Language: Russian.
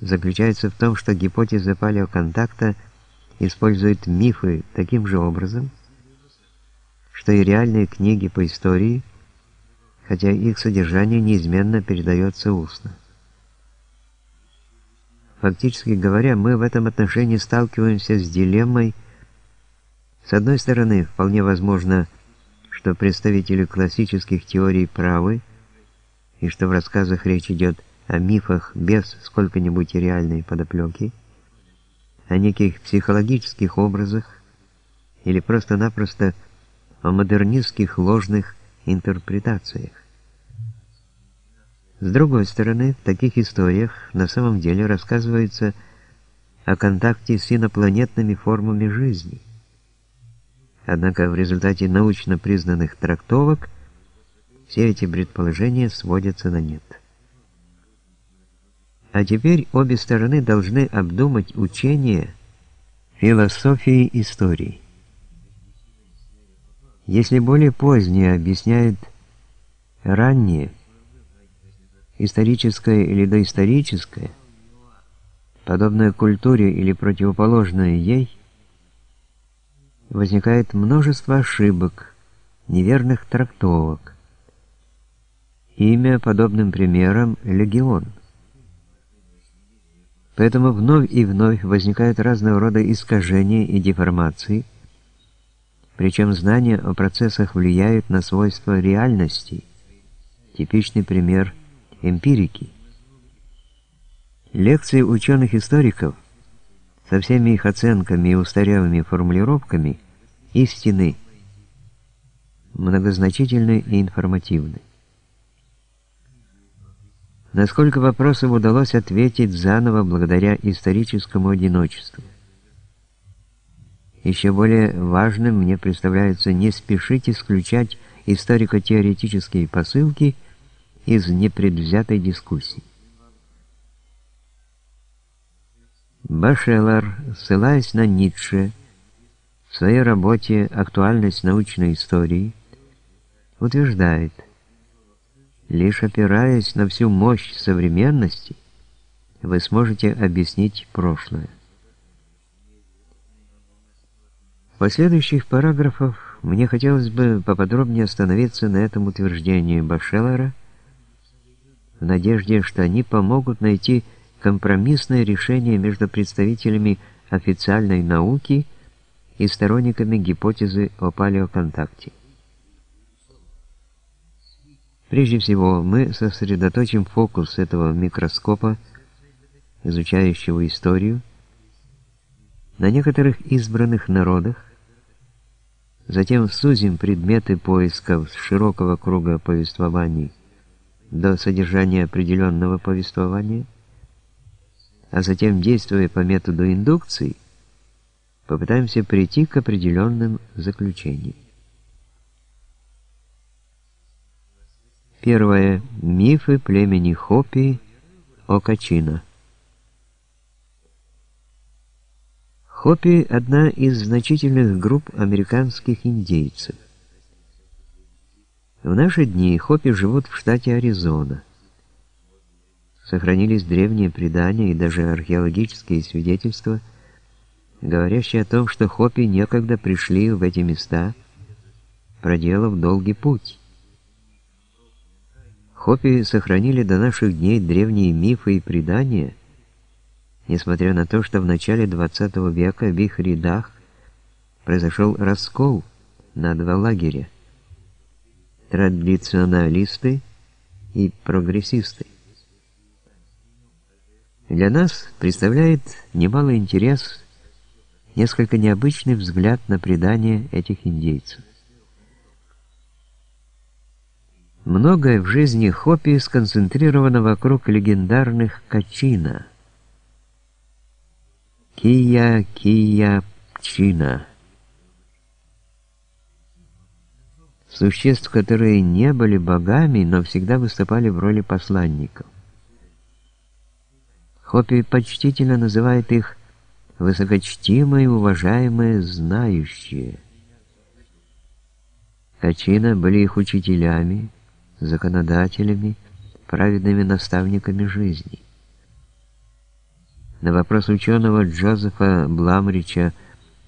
заключается в том, что гипотеза палеоконтакта использует мифы таким же образом, что и реальные книги по истории, хотя их содержание неизменно передается устно. Фактически говоря, мы в этом отношении сталкиваемся с дилеммой. С одной стороны, вполне возможно, что представители классических теорий правы, и что в рассказах речь идет о мифах без сколько-нибудь реальной подоплеки, о неких психологических образах или просто-напросто о модернистских ложных интерпретациях. С другой стороны, в таких историях на самом деле рассказывается о контакте с инопланетными формами жизни. Однако в результате научно признанных трактовок все эти предположения сводятся на нет. А теперь обе стороны должны обдумать учение философии истории. Если более позднее объясняет раннее, историческое или доисторическое, подобное культуре или противоположное ей, возникает множество ошибок, неверных трактовок. Имя подобным примерам – легион – Поэтому вновь и вновь возникают разного рода искажения и деформации, причем знания о процессах влияют на свойства реальности. Типичный пример эмпирики. Лекции ученых-историков со всеми их оценками и устарелыми формулировками истины многозначительны и информативны. Насколько вопросов удалось ответить заново благодаря историческому одиночеству. Еще более важным мне представляется не спешить исключать историко-теоретические посылки из непредвзятой дискуссии. Башелар, ссылаясь на Ницше, в своей работе «Актуальность научной истории», утверждает, Лишь опираясь на всю мощь современности, вы сможете объяснить прошлое. В последующих параграфах мне хотелось бы поподробнее остановиться на этом утверждении Башеллера в надежде, что они помогут найти компромиссное решение между представителями официальной науки и сторонниками гипотезы о палеоконтакте. Прежде всего, мы сосредоточим фокус этого микроскопа, изучающего историю, на некоторых избранных народах, затем сузим предметы поисков с широкого круга повествований до содержания определенного повествования, а затем, действуя по методу индукции, попытаемся прийти к определенным заключениям. Первое. Мифы племени Хопи о Качино. Хопи – одна из значительных групп американских индейцев. В наши дни Хопи живут в штате Аризона. Сохранились древние предания и даже археологические свидетельства, говорящие о том, что Хопи некогда пришли в эти места, проделав долгий путь. Хопи сохранили до наших дней древние мифы и предания, несмотря на то, что в начале 20 века в их рядах произошел раскол на два лагеря – традиционалисты и прогрессисты. Для нас представляет немалый интерес несколько необычный взгляд на предания этих индейцев. Многое в жизни Хопи сконцентрировано вокруг легендарных Качина. Кия, Кия, Пчина. Существ, которые не были богами, но всегда выступали в роли посланников. Хопи почтительно называет их высокочтимые, уважаемые, знающие. Качина были их учителями, законодателями, праведными наставниками жизни. На вопрос ученого Джозефа Бламрича